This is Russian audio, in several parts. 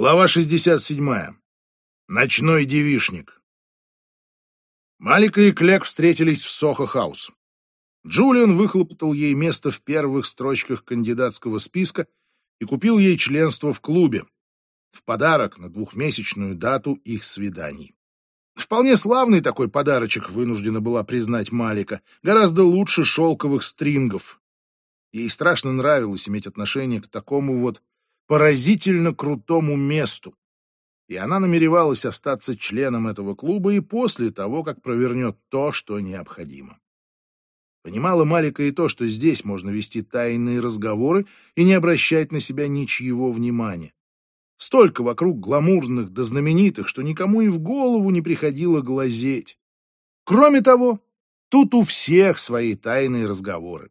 Глава 67. Ночной девишник. Малика и Клек встретились в Сохо-хаус. Джулиан выхлопотал ей место в первых строчках кандидатского списка и купил ей членство в клубе в подарок на двухмесячную дату их свиданий. Вполне славный такой подарочек вынуждена была признать Малика, гораздо лучше шелковых стрингов. Ей страшно нравилось иметь отношение к такому вот поразительно крутому месту. И она намеревалась остаться членом этого клуба и после того, как провернет то, что необходимо. Понимала Малика и то, что здесь можно вести тайные разговоры и не обращать на себя ничьего внимания. Столько вокруг гламурных да знаменитых, что никому и в голову не приходило глазеть. Кроме того, тут у всех свои тайные разговоры.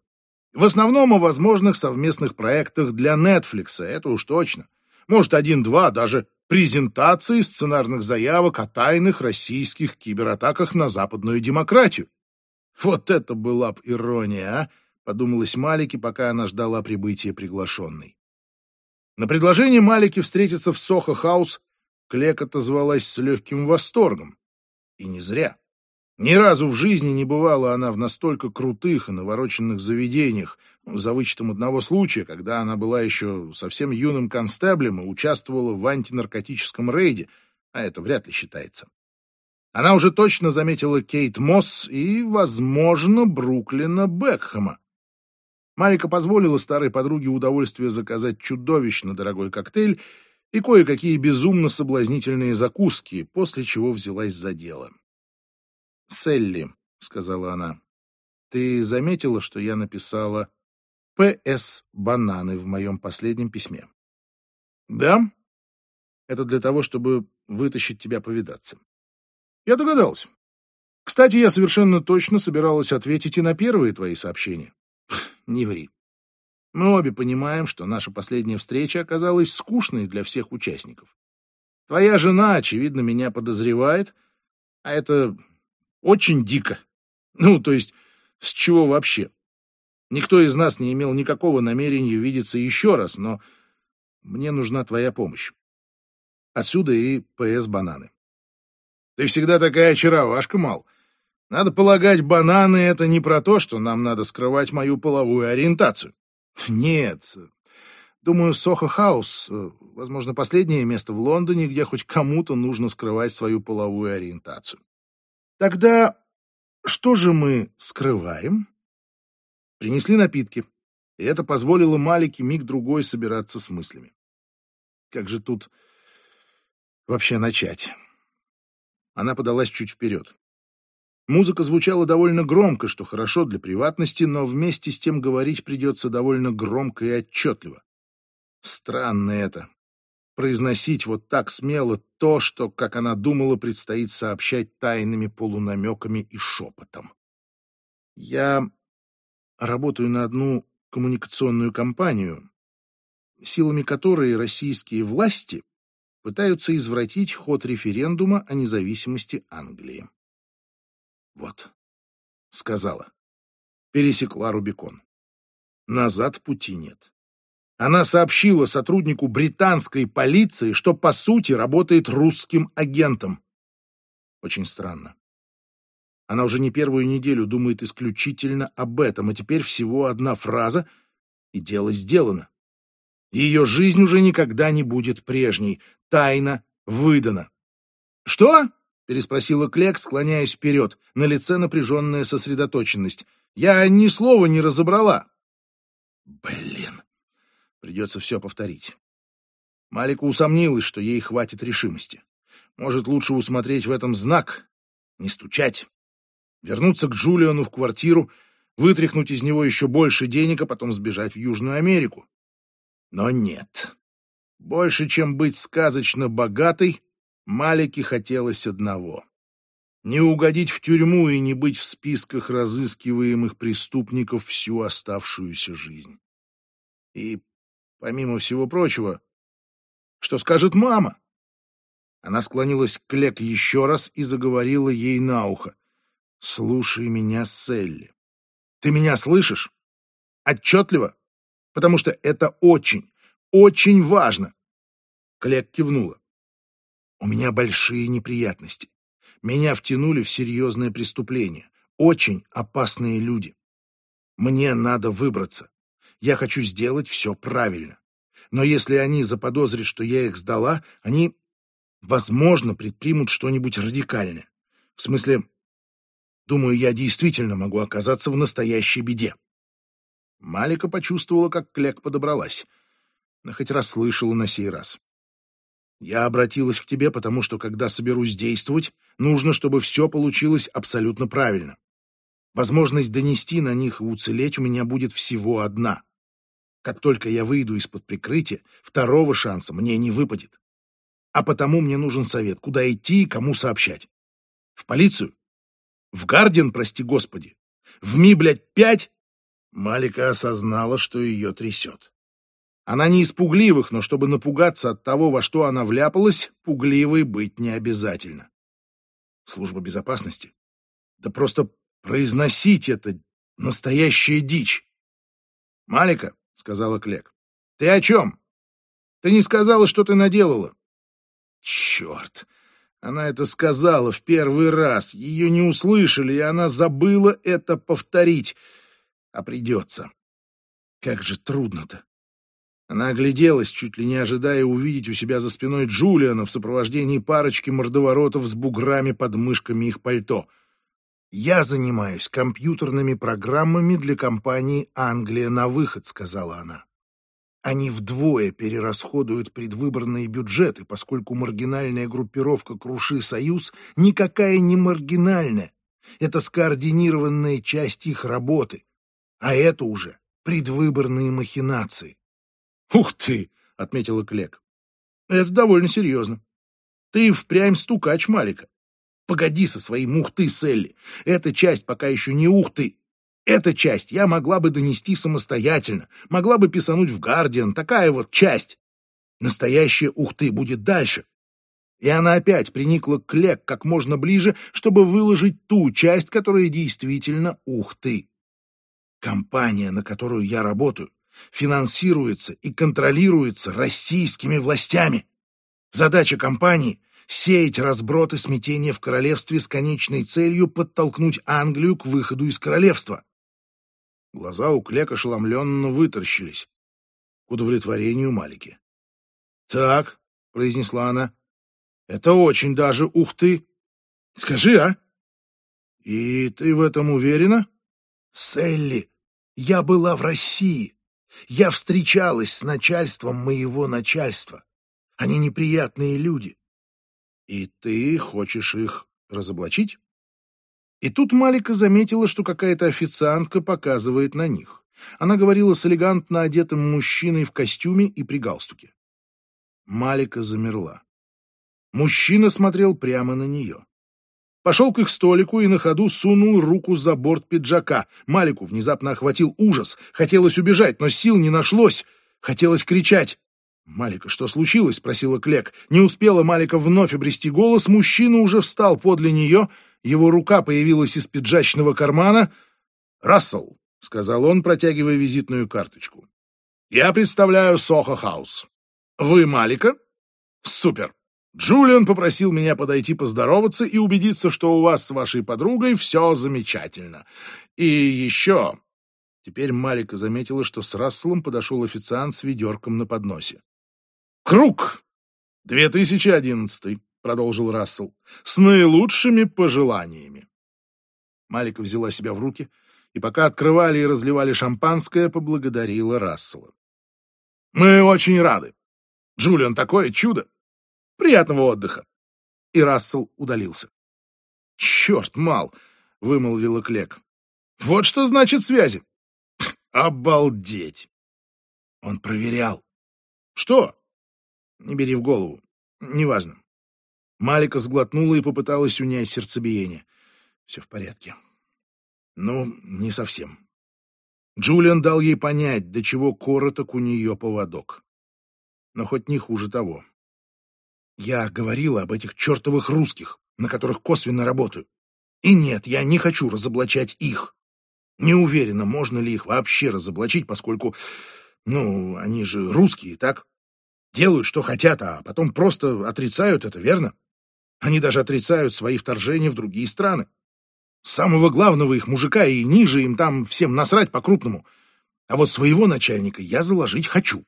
В основном о возможных совместных проектах для Netflix, это уж точно. Может, один-два, даже презентации сценарных заявок о тайных российских кибератаках на западную демократию. Вот это была б ирония, а? Подумалась Малики, пока она ждала прибытия приглашенной. На предложение Малики встретиться в Сохо-хаус Клек отозвалась с легким восторгом. И не зря. Ни разу в жизни не бывала она в настолько крутых и навороченных заведениях, ну, за вычетом одного случая, когда она была еще совсем юным констеблем и участвовала в антинаркотическом рейде, а это вряд ли считается. Она уже точно заметила Кейт Мосс и, возможно, Бруклина Бекхэма. Марика позволила старой подруге удовольствие заказать чудовищно дорогой коктейль и кое-какие безумно соблазнительные закуски, после чего взялась за дело. «Селли», — сказала она, — «ты заметила, что я написала «П.С. Бананы» в моем последнем письме?» «Да?» «Это для того, чтобы вытащить тебя повидаться». «Я догадался. Кстати, я совершенно точно собиралась ответить и на первые твои сообщения. Не ври. Мы обе понимаем, что наша последняя встреча оказалась скучной для всех участников. Твоя жена, очевидно, меня подозревает, а это очень дико. Ну, то есть, с чего вообще? Никто из нас не имел никакого намерения видеться еще раз, но мне нужна твоя помощь. Отсюда и ПС бананы. Ты всегда такая очаровашка, Мал. Надо полагать, бананы — это не про то, что нам надо скрывать мою половую ориентацию. Нет. Думаю, Сохо-хаус, э, возможно, последнее место в Лондоне, где хоть кому-то нужно скрывать свою половую ориентацию. Тогда что же мы скрываем? Принесли напитки, и это позволило Малике миг-другой собираться с мыслями. Как же тут вообще начать? Она подалась чуть вперед. Музыка звучала довольно громко, что хорошо для приватности, но вместе с тем говорить придется довольно громко и отчетливо. Странно это произносить вот так смело то, что, как она думала, предстоит сообщать тайными полунамеками и шепотом. Я работаю на одну коммуникационную компанию, силами которой российские власти пытаются извратить ход референдума о независимости Англии. Вот, сказала. Пересекла Рубикон. Назад пути нет. Она сообщила сотруднику британской полиции, что по сути работает русским агентом. Очень странно. Она уже не первую неделю думает исключительно об этом, а теперь всего одна фраза, и дело сделано. Ее жизнь уже никогда не будет прежней. Тайна выдана. «Что?» — переспросила Клек, склоняясь вперед, на лице напряженная сосредоточенность. «Я ни слова не разобрала». «Блин!» Придется все повторить. Малика усомнилась, что ей хватит решимости. Может, лучше усмотреть в этом знак, не стучать. Вернуться к Джулиану в квартиру, вытряхнуть из него еще больше денег, а потом сбежать в Южную Америку. Но нет. Больше, чем быть сказочно богатой, Малике хотелось одного — не угодить в тюрьму и не быть в списках разыскиваемых преступников всю оставшуюся жизнь. И Помимо всего прочего, что скажет мама? Она склонилась к Лек еще раз и заговорила ей на ухо. «Слушай меня, Селли. Ты меня слышишь? Отчетливо? Потому что это очень, очень важно. Клек кивнула. «У меня большие неприятности. Меня втянули в серьезное преступление. Очень опасные люди. Мне надо выбраться. Я хочу сделать все правильно. Но если они заподозрят, что я их сдала, они, возможно, предпримут что-нибудь радикальное. В смысле, думаю, я действительно могу оказаться в настоящей беде. Малика почувствовала, как Клек подобралась, но хоть расслышала на сей раз. Я обратилась к тебе, потому что, когда соберусь действовать, нужно, чтобы все получилось абсолютно правильно. Возможность донести на них и уцелеть у меня будет всего одна. Как только я выйду из-под прикрытия, второго шанса мне не выпадет. А потому мне нужен совет, куда идти и кому сообщать. В полицию? В Гардиан, прости господи? В Ми, блядь, пять? Малика осознала, что ее трясет. Она не из пугливых, но чтобы напугаться от того, во что она вляпалась, пугливой быть не обязательно. Служба безопасности? Да просто произносить это настоящая дичь. Малика, — сказала Клек, — ты о чем? Ты не сказала, что ты наделала. Черт! Она это сказала в первый раз. Ее не услышали, и она забыла это повторить. А придется. Как же трудно-то. Она огляделась, чуть ли не ожидая увидеть у себя за спиной Джулиана в сопровождении парочки мордоворотов с буграми под мышками их пальто. «Я занимаюсь компьютерными программами для компании «Англия на выход», — сказала она. Они вдвое перерасходуют предвыборные бюджеты, поскольку маргинальная группировка «Круши Союз» никакая не маргинальная. Это скоординированная часть их работы. А это уже предвыборные махинации. «Ух ты!» — отметила Клек. «Это довольно серьезно. Ты впрямь стукач Малика. Погоди со своим ух ты, Селли. Эта часть пока еще не ух ты. Эта часть я могла бы донести самостоятельно, могла бы писануть в Гардиан, такая вот часть. Настоящая ух ты будет дальше. И она опять приникла к Лек как можно ближе, чтобы выложить ту часть, которая действительно ух ты. Компания, на которую я работаю, финансируется и контролируется российскими властями. Задача компании — сеять разброд и смятение в королевстве с конечной целью подтолкнуть Англию к выходу из королевства. Глаза у Клек ошеломленно выторщились к удовлетворению Малики. «Так», — произнесла она, — «это очень даже ух ты! Скажи, а?» «И ты в этом уверена?» «Селли, я была в России. Я встречалась с начальством моего начальства. Они неприятные люди. И ты хочешь их разоблачить? И тут Малика заметила, что какая-то официантка показывает на них. Она говорила с элегантно одетым мужчиной в костюме и при галстуке. Малика замерла. Мужчина смотрел прямо на нее. Пошел к их столику и на ходу сунул руку за борт пиджака. Малику внезапно охватил ужас. Хотелось убежать, но сил не нашлось. Хотелось кричать. «Малика, что случилось?» — спросила Клек. Не успела Малика вновь обрести голос, мужчина уже встал подле нее, его рука появилась из пиджачного кармана. «Рассел», — сказал он, протягивая визитную карточку. «Я представляю Сохо Хаус. Вы Малика? Супер. Джулиан попросил меня подойти поздороваться и убедиться, что у вас с вашей подругой все замечательно. И еще...» Теперь Малика заметила, что с Расселом подошел официант с ведерком на подносе. «Круг! 2011», — продолжил Рассел, — «с наилучшими пожеланиями». Малика взяла себя в руки и, пока открывали и разливали шампанское, поблагодарила Рассела. «Мы очень рады. Джулиан такое чудо! Приятного отдыха!» И Рассел удалился. «Черт, Мал!» — вымолвила Клек. «Вот что значит связи! Обалдеть!» Он проверял. «Что?» «Не бери в голову. Неважно». Малика сглотнула и попыталась унять сердцебиение. «Все в порядке». «Ну, не совсем». Джулиан дал ей понять, до чего короток у нее поводок. Но хоть не хуже того. Я говорила об этих чертовых русских, на которых косвенно работаю. И нет, я не хочу разоблачать их. Не уверена, можно ли их вообще разоблачить, поскольку, ну, они же русские, так? Делают, что хотят, а потом просто отрицают это, верно? Они даже отрицают свои вторжения в другие страны. Самого главного их мужика и ниже им там всем насрать по-крупному. А вот своего начальника я заложить хочу.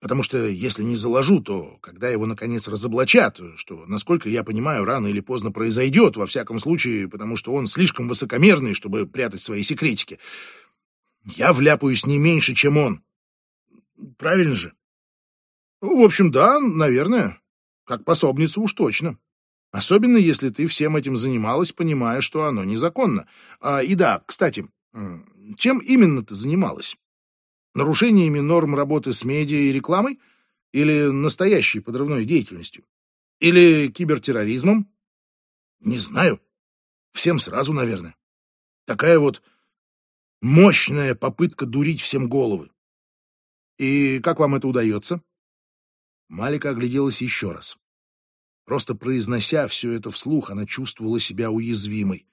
Потому что если не заложу, то когда его наконец разоблачат, что, насколько я понимаю, рано или поздно произойдет, во всяком случае, потому что он слишком высокомерный, чтобы прятать свои секретики, я вляпаюсь не меньше, чем он. Правильно же? В общем, да, наверное. Как пособница уж точно. Особенно, если ты всем этим занималась, понимая, что оно незаконно. А, и да, кстати, чем именно ты занималась? Нарушениями норм работы с медиа и рекламой? Или настоящей подрывной деятельностью? Или кибертерроризмом? Не знаю. Всем сразу, наверное. Такая вот мощная попытка дурить всем головы. И как вам это удается? Малика огляделась еще раз. Просто произнося все это вслух, она чувствовала себя уязвимой.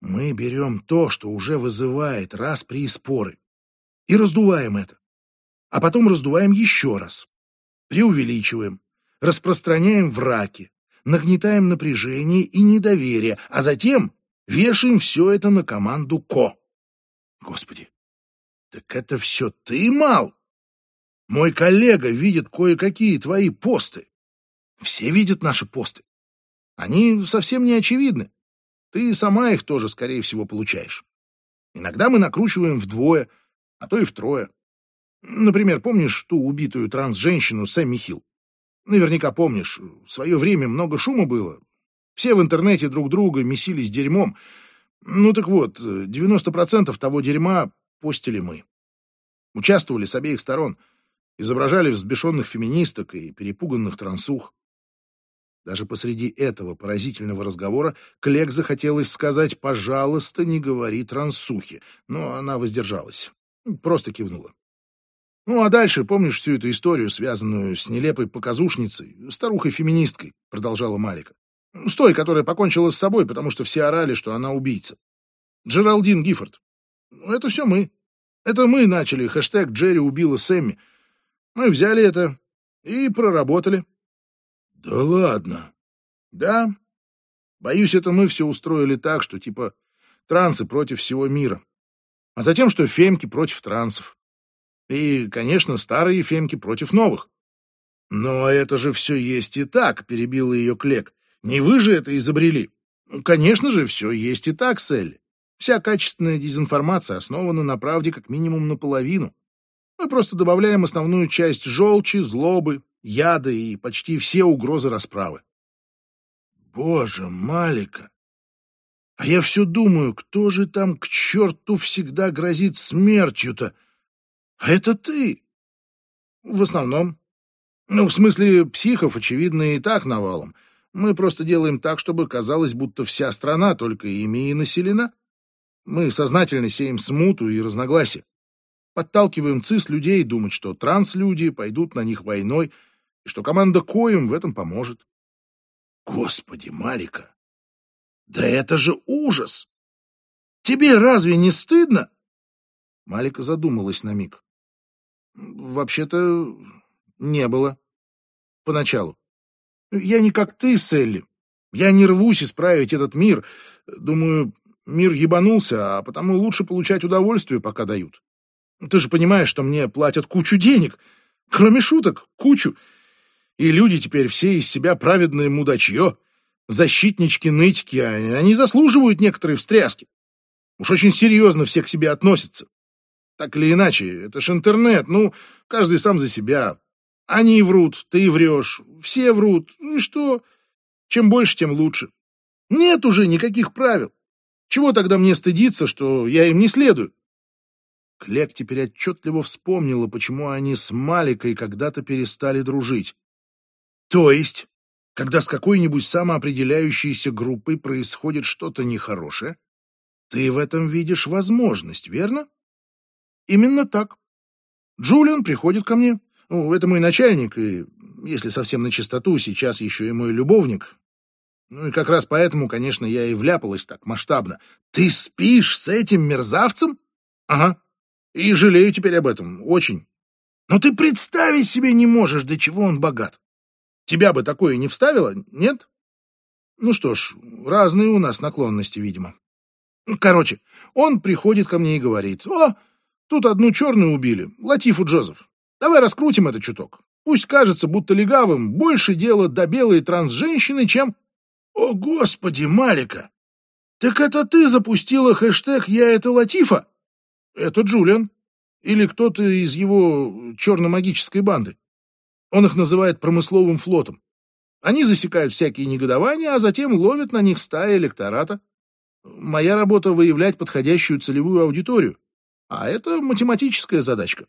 Мы берем то, что уже вызывает распри и споры, и раздуваем это. А потом раздуваем еще раз. Преувеличиваем, распространяем враки, нагнетаем напряжение и недоверие, а затем вешаем все это на команду Ко. Господи, так это все ты, Мал? Мой коллега видит кое-какие твои посты. Все видят наши посты. Они совсем не очевидны. Ты сама их тоже, скорее всего, получаешь. Иногда мы накручиваем вдвое, а то и втрое. Например, помнишь ту убитую транс-женщину Сэмми Хилл? Наверняка помнишь, в свое время много шума было. Все в интернете друг друга месились дерьмом. Ну так вот, 90% того дерьма постили мы. Участвовали с обеих сторон, изображали взбешенных феминисток и перепуганных трансух. Даже посреди этого поразительного разговора Клек захотелось сказать «пожалуйста, не говори трансухи», но она воздержалась. Просто кивнула. Ну, а дальше, помнишь всю эту историю, связанную с нелепой показушницей, старухой-феминисткой, продолжала Малика. С той, которая покончила с собой, потому что все орали, что она убийца. Джералдин Гиффорд. Ну, это все мы. Это мы начали хэштег «Джерри убила Сэмми». Мы взяли это и проработали. Да ладно. Да. Боюсь, это мы все устроили так, что типа трансы против всего мира а затем, что фемки против трансов. И, конечно, старые фемки против новых. Но это же все есть и так, перебила ее Клек. Не вы же это изобрели. Конечно же, все есть и так, Селли. Вся качественная дезинформация основана на правде как минимум наполовину. Мы просто добавляем основную часть желчи, злобы, яда и почти все угрозы расправы. Боже, Малика, а я все думаю, кто же там к черту всегда грозит смертью-то? А это ты. В основном. Ну, в смысле, психов, очевидно, и так навалом. Мы просто делаем так, чтобы казалось, будто вся страна только ими и населена. Мы сознательно сеем смуту и разногласия. Подталкиваем цис людей думать, что транслюди пойдут на них войной, и что команда Коем в этом поможет. Господи, Малика, да это же ужас! Тебе разве не стыдно? Малика задумалась на миг. Вообще-то не было. Поначалу. Я не как ты, Селли. Я не рвусь исправить этот мир. Думаю, мир ебанулся, а потому лучше получать удовольствие, пока дают. Ты же понимаешь, что мне платят кучу денег. Кроме шуток, кучу. И люди теперь все из себя праведные мудачье защитнички-нытики, они заслуживают некоторые встряски. Уж очень серьезно все к себе относятся. Так или иначе, это ж интернет, ну, каждый сам за себя. Они врут, ты врешь, все врут. Ну и что? Чем больше, тем лучше. Нет уже никаких правил. Чего тогда мне стыдиться, что я им не следую? Клек теперь отчетливо вспомнила, почему они с Маликой когда-то перестали дружить. То есть когда с какой-нибудь самоопределяющейся группой происходит что-то нехорошее, ты в этом видишь возможность, верно? Именно так. Джулиан приходит ко мне. Ну, это мой начальник, и, если совсем на чистоту, сейчас еще и мой любовник. Ну и как раз поэтому, конечно, я и вляпалась так масштабно. Ты спишь с этим мерзавцем? Ага. И жалею теперь об этом. Очень. Но ты представить себе не можешь, до чего он богат. Тебя бы такое не вставило, нет? Ну что ж, разные у нас наклонности, видимо. Короче, он приходит ко мне и говорит, «О, тут одну черную убили, Латифу Джозеф. Давай раскрутим это чуток. Пусть кажется, будто легавым больше дела до белой трансженщины, чем... О, господи, Малика! Так это ты запустила хэштег «Я это Латифа»? Это Джулиан. Или кто-то из его черно-магической банды. Он их называет промысловым флотом. Они засекают всякие негодования, а затем ловят на них стаи электората. Моя работа — выявлять подходящую целевую аудиторию. А это математическая задачка.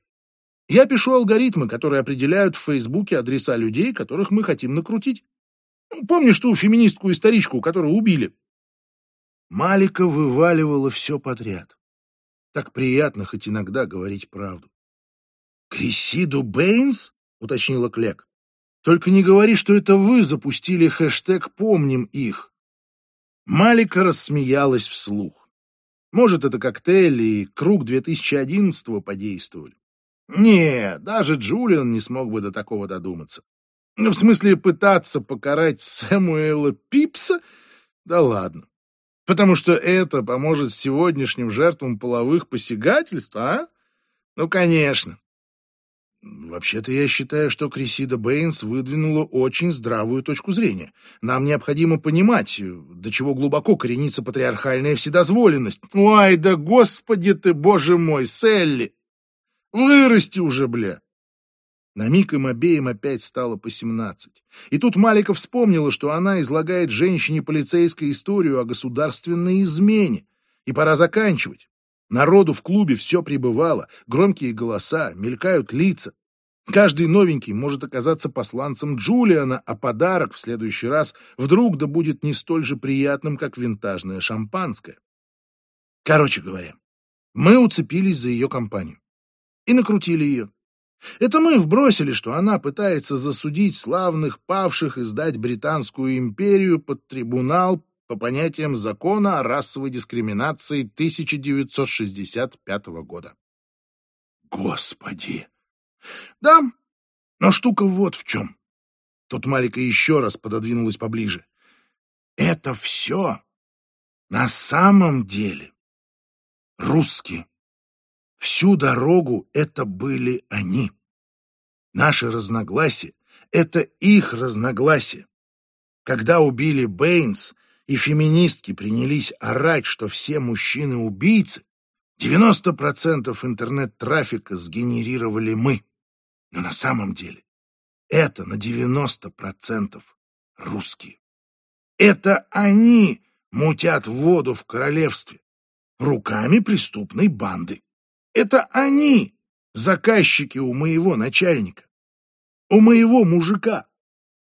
Я пишу алгоритмы, которые определяют в Фейсбуке адреса людей, которых мы хотим накрутить. Помнишь ту феминистку-историчку, которую убили? Малика вываливала все подряд. Так приятно хоть иногда говорить правду. «Крисиду Бэйнс?» — уточнила Клек. «Только не говори, что это вы запустили хэштег «Помним их». Малика рассмеялась вслух. Может, это коктейль и круг 2011-го подействовали. Не, даже Джулиан не смог бы до такого додуматься. В смысле, пытаться покарать Сэмуэла Пипса? Да ладно. Потому что это поможет сегодняшним жертвам половых посягательств, а? Ну, конечно. Вообще-то я считаю, что Крисида Бэйнс выдвинула очень здравую точку зрения. Нам необходимо понимать, до чего глубоко коренится патриархальная вседозволенность. Ой, да господи ты, боже мой, Селли! Вырасти уже, бля! На миг им обеим опять стало по семнадцать. И тут Малика вспомнила, что она излагает женщине полицейскую историю о государственной измене. И пора заканчивать. Народу в клубе все прибывало, громкие голоса, мелькают лица. Каждый новенький может оказаться посланцем Джулиана, а подарок в следующий раз вдруг да будет не столь же приятным, как винтажное шампанское. Короче говоря, мы уцепились за ее компанию и накрутили ее. Это мы вбросили, что она пытается засудить славных павших и сдать Британскую империю под трибунал по понятиям закона о расовой дискриминации 1965 года. Господи! Да, но штука вот в чем. Тут Малика еще раз пододвинулась поближе. Это все на самом деле русские. Всю дорогу это были они. Наши разногласия — это их разногласия. Когда убили Бэйнс, и феминистки принялись орать, что все мужчины — убийцы, 90% интернет-трафика сгенерировали мы. Но на самом деле это на 90% русские. Это они мутят воду в королевстве руками преступной банды. Это они заказчики у моего начальника, у моего мужика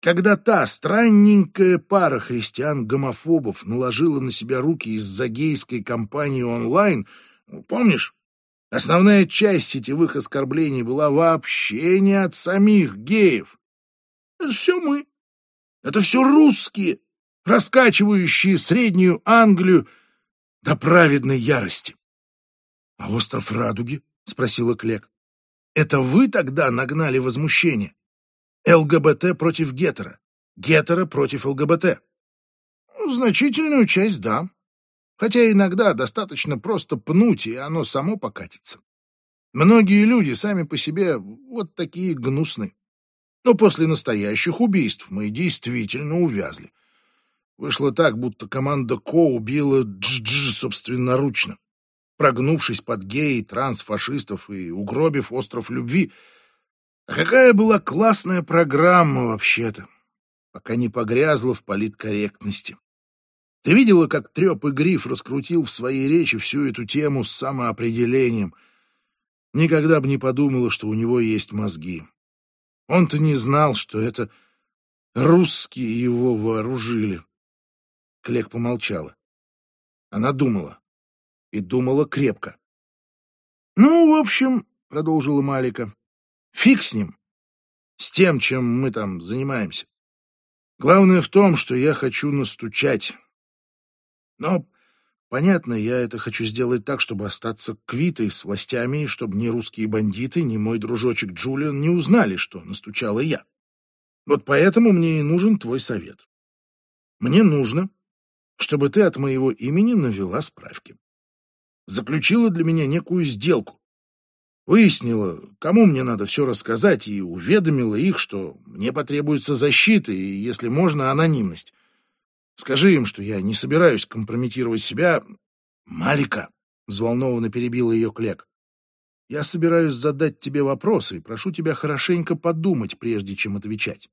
когда та странненькая пара христиан-гомофобов наложила на себя руки из-за гейской кампании онлайн, ну, помнишь, основная часть сетевых оскорблений была вообще не от самих геев. Это все мы. Это все русские, раскачивающие среднюю Англию до праведной ярости. — А остров Радуги? — спросила Клек. — Это вы тогда нагнали возмущение? ЛГБТ против гетера, гетера против ЛГБТ. Ну, значительную часть, да. Хотя иногда достаточно просто пнуть, и оно само покатится. Многие люди сами по себе вот такие гнусные. Но после настоящих убийств мы действительно увязли. Вышло так, будто команда Ко убила Дж-Дж собственноручно, прогнувшись под геи, трансфашистов и угробив остров любви — а какая была классная программа вообще-то, пока не погрязла в политкорректности. Ты видела, как Треп и Гриф раскрутил в своей речи всю эту тему с самоопределением? Никогда бы не подумала, что у него есть мозги. Он-то не знал, что это русские его вооружили. Клек помолчала. Она думала. И думала крепко. «Ну, в общем, — продолжила Малика, Фиг с ним, с тем, чем мы там занимаемся. Главное в том, что я хочу настучать. Но Понятно, я это хочу сделать так, чтобы остаться квитой с властями, и чтобы ни русские бандиты, ни мой дружочек Джулиан не узнали, что настучала я. Вот поэтому мне и нужен твой совет. Мне нужно, чтобы ты от моего имени навела справки. Заключила для меня некую сделку. Выяснила, кому мне надо все рассказать, и уведомила их, что мне потребуется защита и, если можно, анонимность. Скажи им, что я не собираюсь компрометировать себя. Малика, взволнованно перебила ее Клек. Я собираюсь задать тебе вопросы и прошу тебя хорошенько подумать, прежде чем отвечать.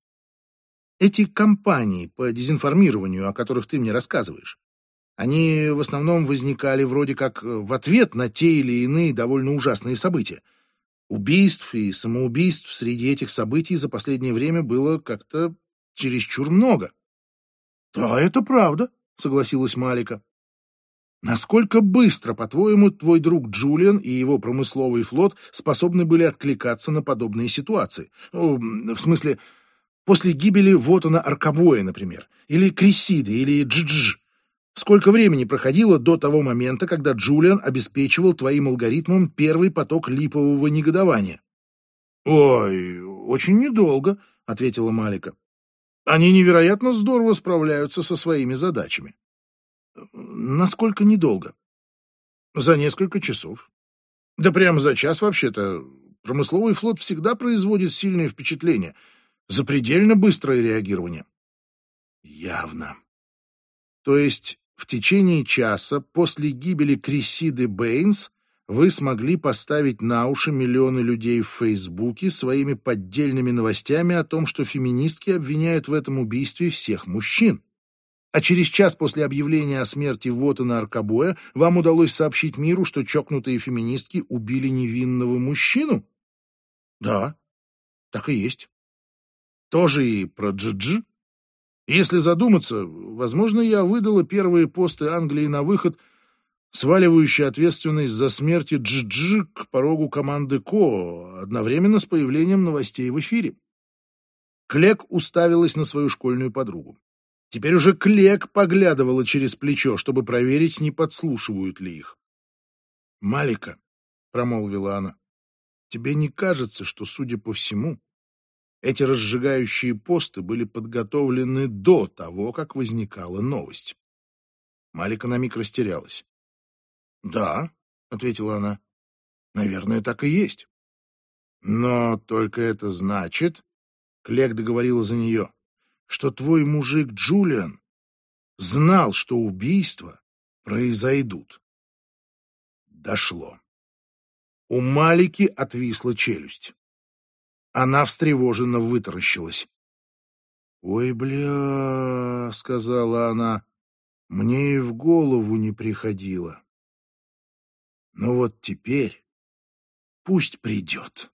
Эти компании по дезинформированию, о которых ты мне рассказываешь, они в основном возникали вроде как в ответ на те или иные довольно ужасные события. Убийств и самоубийств среди этих событий за последнее время было как-то чересчур много. «Да, это правда», — согласилась Малика. «Насколько быстро, по-твоему, твой друг Джулиан и его промысловый флот способны были откликаться на подобные ситуации? В смысле, После гибели Вотана Аркабоя, например, или Крисиды, или Джидж. Сколько времени проходило до того момента, когда Джулиан обеспечивал твоим алгоритмом первый поток липового негодования? «Ой, очень недолго», — ответила Малика. «Они невероятно здорово справляются со своими задачами». «Насколько недолго?» «За несколько часов». «Да прямо за час, вообще-то. Промысловый флот всегда производит сильное впечатление — Запредельно быстрое реагирование. Явно. То есть в течение часа после гибели Крисиды Бэйнс вы смогли поставить на уши миллионы людей в Фейсбуке своими поддельными новостями о том, что феминистки обвиняют в этом убийстве всех мужчин. А через час после объявления о смерти Вотана Аркабоя вам удалось сообщить миру, что чокнутые феминистки убили невинного мужчину? Да, так и есть. Тоже и про Джиджи. Если задуматься, возможно, я выдала первые посты Англии на выход, сваливающие ответственность за смерти Джиджи к порогу команды Ко, одновременно с появлением новостей в эфире. Клек уставилась на свою школьную подругу. Теперь уже Клек поглядывала через плечо, чтобы проверить, не подслушивают ли их. «Малика», — промолвила она, — «тебе не кажется, что, судя по всему, эти разжигающие посты были подготовлены до того, как возникала новость. Малика на миг растерялась. «Да», — ответила она, — «наверное, так и есть». «Но только это значит...» — Клек договорила за нее, — что твой мужик Джулиан знал, что убийства произойдут. Дошло. У Малики отвисла челюсть. Она встревоженно вытаращилась. «Ой, бля!» — сказала она. «Мне и в голову не приходило. Но вот теперь пусть придет».